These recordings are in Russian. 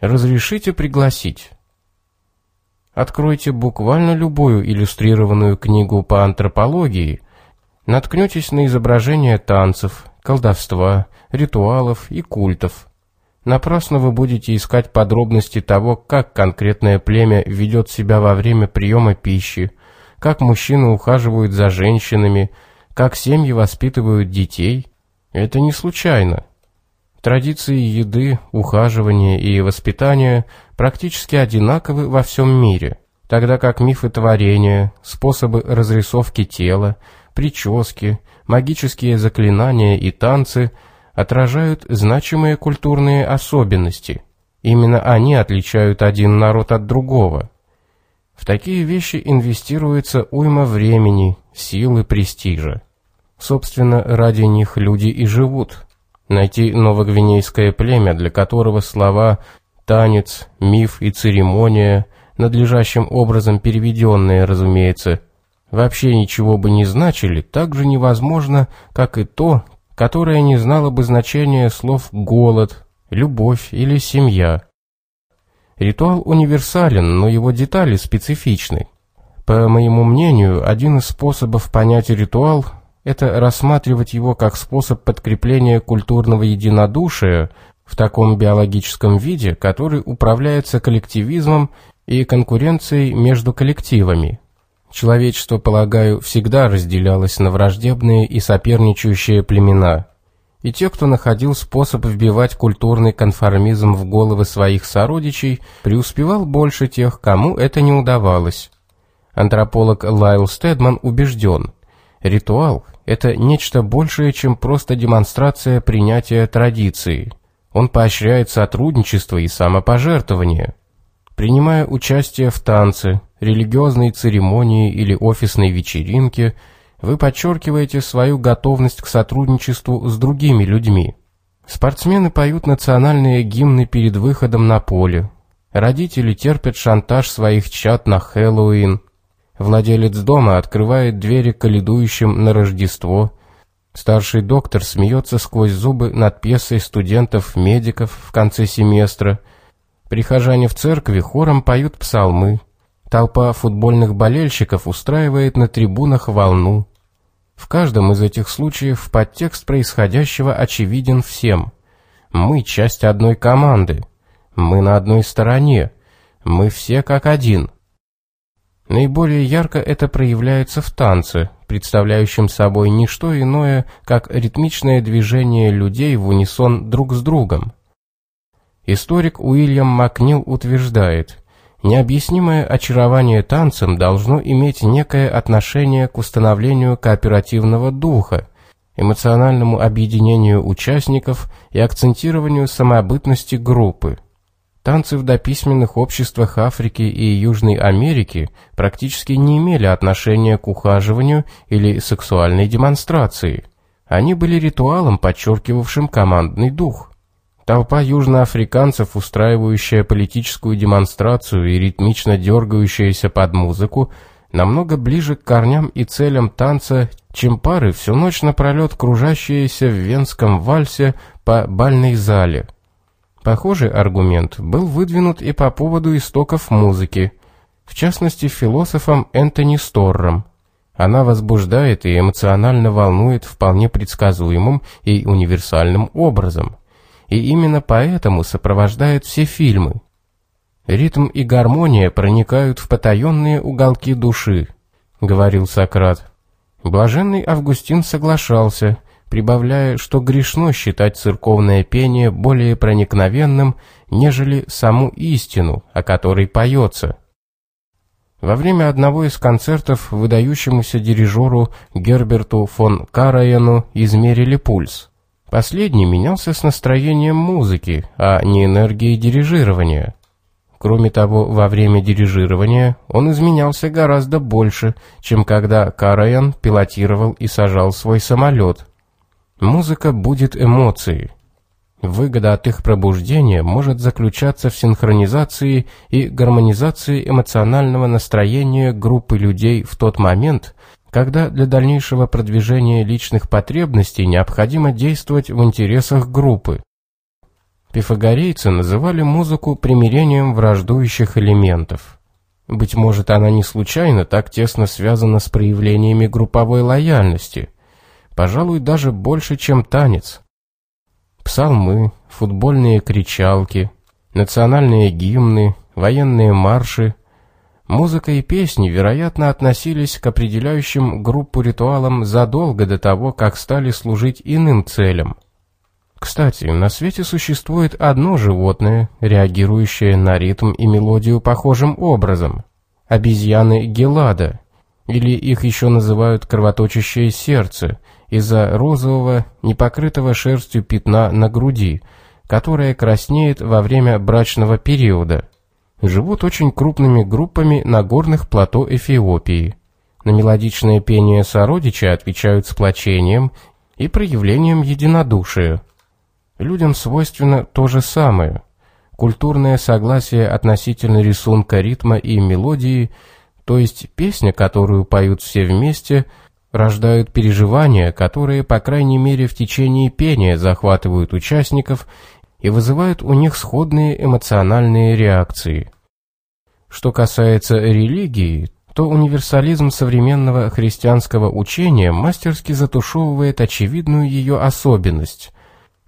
Разрешите пригласить. Откройте буквально любую иллюстрированную книгу по антропологии, наткнетесь на изображения танцев, колдовства, ритуалов и культов. Напрасно вы будете искать подробности того, как конкретное племя ведет себя во время приема пищи, как мужчины ухаживают за женщинами, как семьи воспитывают детей. Это не случайно. Традиции еды, ухаживания и воспитания практически одинаковы во всем мире, тогда как мифы творения, способы разрисовки тела, прически, магические заклинания и танцы отражают значимые культурные особенности. Именно они отличают один народ от другого. В такие вещи инвестируется уйма времени, силы, престижа. Собственно, ради них люди и живут – Найти новогвинейское племя, для которого слова «танец», «миф» и «церемония», надлежащим образом переведенные, разумеется, вообще ничего бы не значили, так же невозможно, как и то, которое не знало бы значения слов «голод», «любовь» или «семья». Ритуал универсален, но его детали специфичны. По моему мнению, один из способов понять ритуал это рассматривать его как способ подкрепления культурного единодушия в таком биологическом виде, который управляется коллективизмом и конкуренцией между коллективами. Человечество, полагаю, всегда разделялось на враждебные и соперничающие племена. И те, кто находил способ вбивать культурный конформизм в головы своих сородичей, преуспевал больше тех, кому это не удавалось. Антрополог Лайл Стедман убежден, ритуал это нечто большее, чем просто демонстрация принятия традиции. Он поощряет сотрудничество и самопожертвование. Принимая участие в танце, религиозной церемонии или офисной вечеринке, вы подчеркиваете свою готовность к сотрудничеству с другими людьми. Спортсмены поют национальные гимны перед выходом на поле. Родители терпят шантаж своих чад на Хэллоуин. Владелец дома открывает двери каледующим на Рождество. Старший доктор смеется сквозь зубы над пьесой студентов-медиков в конце семестра. Прихожане в церкви хором поют псалмы. Толпа футбольных болельщиков устраивает на трибунах волну. В каждом из этих случаев подтекст происходящего очевиден всем. Мы часть одной команды. Мы на одной стороне. Мы все как один. Наиболее ярко это проявляется в танце, представляющем собой не что иное, как ритмичное движение людей в унисон друг с другом. Историк Уильям Макнил утверждает, необъяснимое очарование танцем должно иметь некое отношение к установлению кооперативного духа, эмоциональному объединению участников и акцентированию самобытности группы. Танцы в дописьменных обществах Африки и Южной Америки практически не имели отношения к ухаживанию или сексуальной демонстрации. Они были ритуалом, подчеркивавшим командный дух. Толпа южноафриканцев, устраивающая политическую демонстрацию и ритмично дергающаяся под музыку, намного ближе к корням и целям танца, чем пары всю ночь напролет кружащиеся в венском вальсе по бальной зале – Похожий аргумент был выдвинут и по поводу истоков музыки, в частности философом Энтони Сторром. Она возбуждает и эмоционально волнует вполне предсказуемым и универсальным образом, и именно поэтому сопровождает все фильмы. «Ритм и гармония проникают в потаенные уголки души», — говорил Сократ. Блаженный Августин соглашался — прибавляя, что грешно считать церковное пение более проникновенным, нежели саму истину, о которой поется. Во время одного из концертов выдающемуся дирижеру Герберту фон Караяну измерили пульс. Последний менялся с настроением музыки, а не энергией дирижирования. Кроме того, во время дирижирования он изменялся гораздо больше, чем когда Караян пилотировал и сажал свой самолет. Музыка будет эмоцией. Выгода от их пробуждения может заключаться в синхронизации и гармонизации эмоционального настроения группы людей в тот момент, когда для дальнейшего продвижения личных потребностей необходимо действовать в интересах группы. Пифагорейцы называли музыку примирением враждующих элементов. Быть может, она не случайно так тесно связана с проявлениями групповой лояльности, пожалуй, даже больше, чем танец. Псалмы, футбольные кричалки, национальные гимны, военные марши, музыка и песни, вероятно, относились к определяющим группу ритуалам задолго до того, как стали служить иным целям – кстати, на свете существует одно животное, реагирующее на ритм и мелодию похожим образом. Обезьяны Гелада, или их еще называют кровоточащее сердце, из-за розового, непокрытого шерстью пятна на груди, которое краснеет во время брачного периода. Живут очень крупными группами на горных плато Эфиопии. На мелодичное пение сородича отвечают сплочением и проявлением единодушия. Людям свойственно то же самое. Культурное согласие относительно рисунка ритма и мелодии, то есть песня, которую поют все вместе, рождают переживания, которые, по крайней мере, в течение пения захватывают участников и вызывают у них сходные эмоциональные реакции. Что касается религии, то универсализм современного христианского учения мастерски затушевывает очевидную ее особенность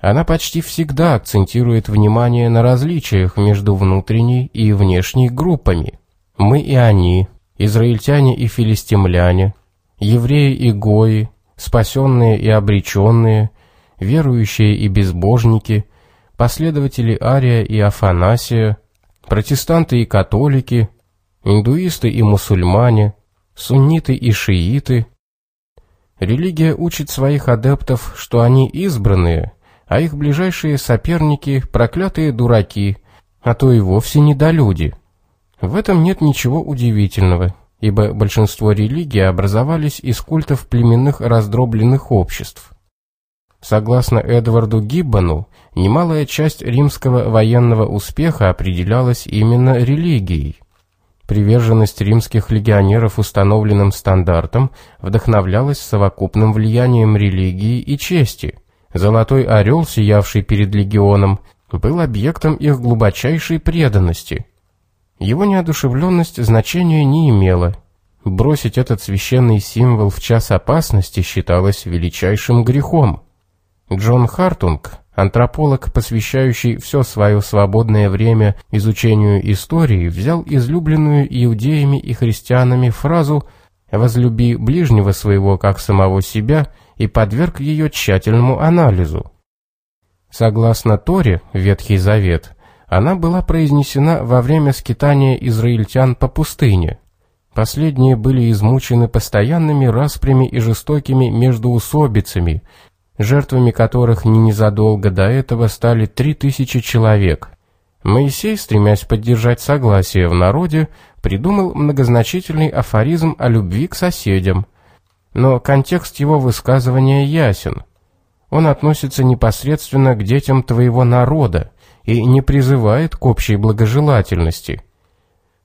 она почти всегда акцентирует внимание на различиях между внутренней и внешней группами. Мы и они, израильтяне и филистимляне, евреи и гои, спасенные и обреченные, верующие и безбожники, последователи Ария и Афанасия, протестанты и католики, индуисты и мусульмане, сунниты и шииты. Религия учит своих адептов, что они избранные – а их ближайшие соперники – проклятые дураки, а то и вовсе недолюди. В этом нет ничего удивительного, ибо большинство религий образовались из культов племенных раздробленных обществ. Согласно Эдварду Гиббону, немалая часть римского военного успеха определялась именно религией. Приверженность римских легионеров установленным стандартам вдохновлялась совокупным влиянием религии и чести – Золотой орел, сиявший перед легионом, был объектом их глубочайшей преданности. Его неодушевленность значения не имела. Бросить этот священный символ в час опасности считалось величайшим грехом. Джон Хартунг, антрополог, посвящающий все свое свободное время изучению истории, взял излюбленную иудеями и христианами фразу «возлюби ближнего своего как самого себя» и подверг ее тщательному анализу. Согласно Торе, Ветхий Завет, она была произнесена во время скитания израильтян по пустыне. Последние были измучены постоянными распрями и жестокими междуусобицами, жертвами которых не незадолго до этого стали три тысячи человек. Моисей, стремясь поддержать согласие в народе, придумал многозначительный афоризм о любви к соседям – но контекст его высказывания ясен. Он относится непосредственно к детям твоего народа и не призывает к общей благожелательности.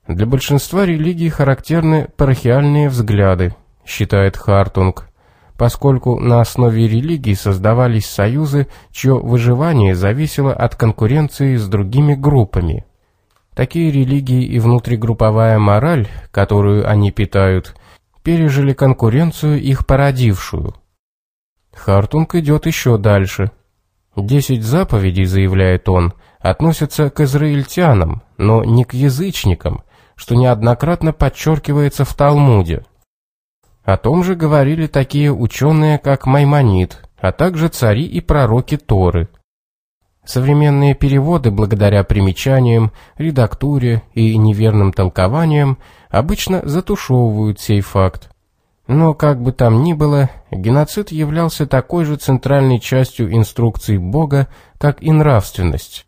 Для большинства религий характерны парахиальные взгляды, считает Хартунг, поскольку на основе религий создавались союзы, чье выживание зависело от конкуренции с другими группами. Такие религии и внутригрупповая мораль, которую они питают – пережили конкуренцию, их породившую. Хартунг идет еще дальше. Десять заповедей, заявляет он, относятся к израильтянам, но не к язычникам, что неоднократно подчеркивается в Талмуде. О том же говорили такие ученые, как Маймонид, а также цари и пророки Торы. Современные переводы, благодаря примечаниям, редактуре и неверным толкованиям, обычно затушевывают сей факт. Но как бы там ни было, геноцид являлся такой же центральной частью инструкций Бога, как и нравственность.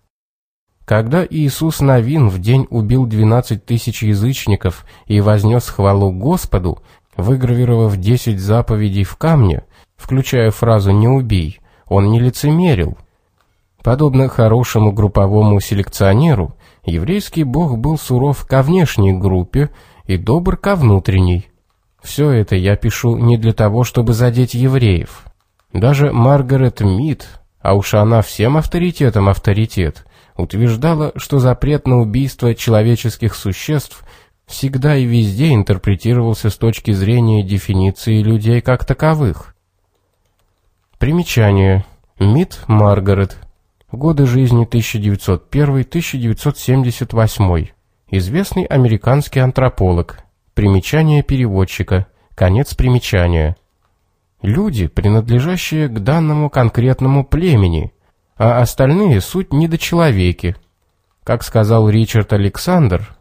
Когда Иисус Навин в день убил 12 тысяч язычников и вознес хвалу Господу, выгравировав 10 заповедей в камне, включая фразу «не убей», он не лицемерил. Подобно хорошему групповому селекционеру, еврейский бог был суров ко внешней группе и добр ко внутренней. Все это я пишу не для того, чтобы задеть евреев. Даже Маргарет Мид, а уж она всем авторитетом авторитет, утверждала, что запрет на убийство человеческих существ всегда и везде интерпретировался с точки зрения дефиниции людей как таковых. Примечание. Мит Маргарет. Годы жизни 1901-1978. Известный американский антрополог. Примечание переводчика. Конец примечания. Люди, принадлежащие к данному конкретному племени, а остальные суть недочеловеки. Как сказал Ричард Александр,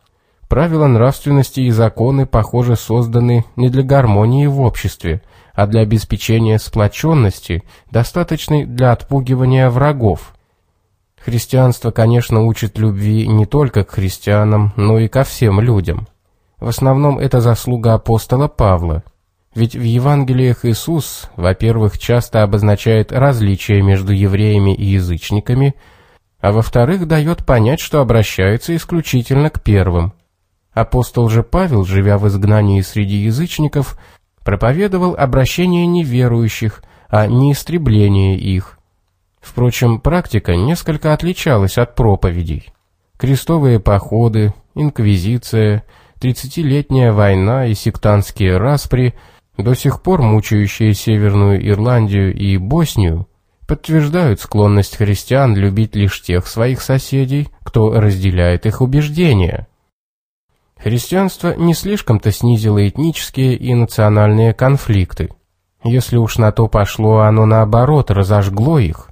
правила нравственности и законы, похоже, созданы не для гармонии в обществе, а для обеспечения сплоченности, достаточной для отпугивания врагов. Христианство, конечно, учит любви не только к христианам, но и ко всем людям. В основном это заслуга апостола Павла. Ведь в Евангелиях Иисус, во-первых, часто обозначает различия между евреями и язычниками, а во-вторых, дает понять, что обращается исключительно к первым. Апостол же Павел, живя в изгнании среди язычников, проповедовал обращение неверующих, а не истребление их. Впрочем, практика несколько отличалась от проповедей. Крестовые походы, инквизиция, тридцатилетняя война и сектантские распри, до сих пор мучающие Северную Ирландию и Боснию, подтверждают склонность христиан любить лишь тех своих соседей, кто разделяет их убеждения. Христианство не слишком-то снизило этнические и национальные конфликты. Если уж на то пошло, оно наоборот разожгло их.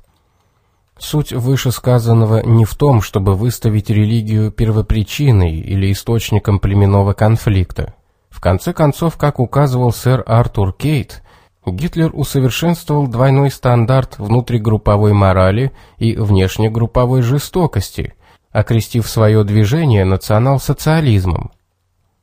Суть вышесказанного не в том, чтобы выставить религию первопричиной или источником племенного конфликта. В конце концов, как указывал сэр Артур Кейт, Гитлер усовершенствовал двойной стандарт внутригрупповой морали и внешнегрупповой жестокости – окрестив свое движение национал-социализмом.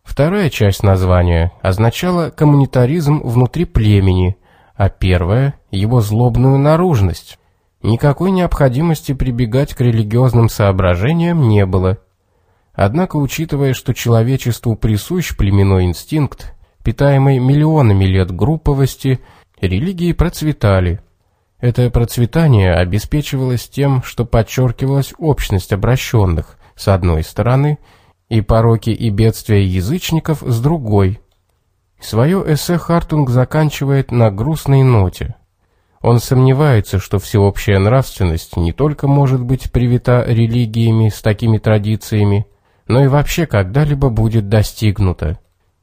Вторая часть названия означала коммунитаризм внутри племени, а первая – его злобную наружность. Никакой необходимости прибегать к религиозным соображениям не было. Однако, учитывая, что человечеству присущ племенной инстинкт, питаемый миллионами лет групповости, религии процветали – это процветание обеспечивалось тем, что подчеркивалась общность обращенных, с одной стороны, и пороки и бедствия язычников с другой. Свое эссе Хартунг заканчивает на грустной ноте. Он сомневается, что всеобщая нравственность не только может быть привита религиями с такими традициями, но и вообще когда-либо будет достигнута.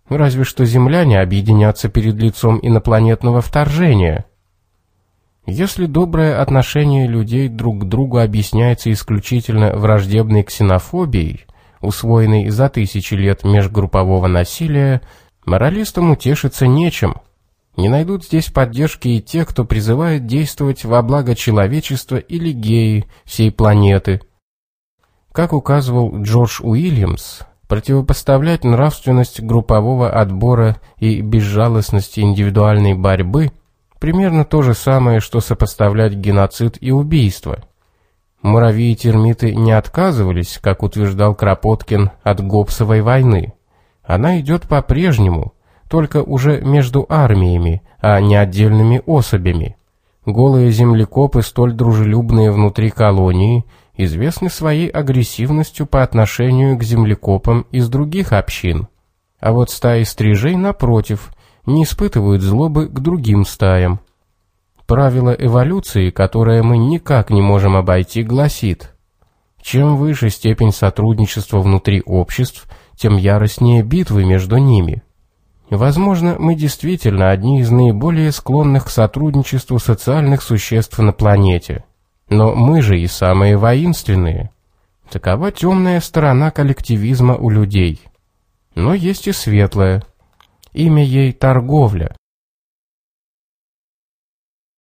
Разве что земляне объединятся перед лицом инопланетного вторжения – если доброе отношение людей друг к другу объясняется исключительно враждебной ксенофобией, усвоенной за тысячи лет межгруппового насилия, моралистам утешиться нечем. Не найдут здесь поддержки и те, кто призывает действовать во благо человечества или геи всей планеты. Как указывал Джордж Уильямс, противопоставлять нравственность группового отбора и безжалостность индивидуальной борьбы – Примерно то же самое, что сопоставлять геноцид и убийство. Муравьи и термиты не отказывались, как утверждал Кропоткин, от Гоббсовой войны. Она идет по-прежнему, только уже между армиями, а не отдельными особями. Голые землекопы, столь дружелюбные внутри колонии, известны своей агрессивностью по отношению к землекопам из других общин. А вот стаи стрижей, напротив, не испытывают злобы к другим стаям. Правило эволюции, которое мы никак не можем обойти, гласит, чем выше степень сотрудничества внутри обществ, тем яростнее битвы между ними. Возможно, мы действительно одни из наиболее склонных к сотрудничеству социальных существ на планете. Но мы же и самые воинственные. Такова темная сторона коллективизма у людей. Но есть и светлая – Имя ей торговля.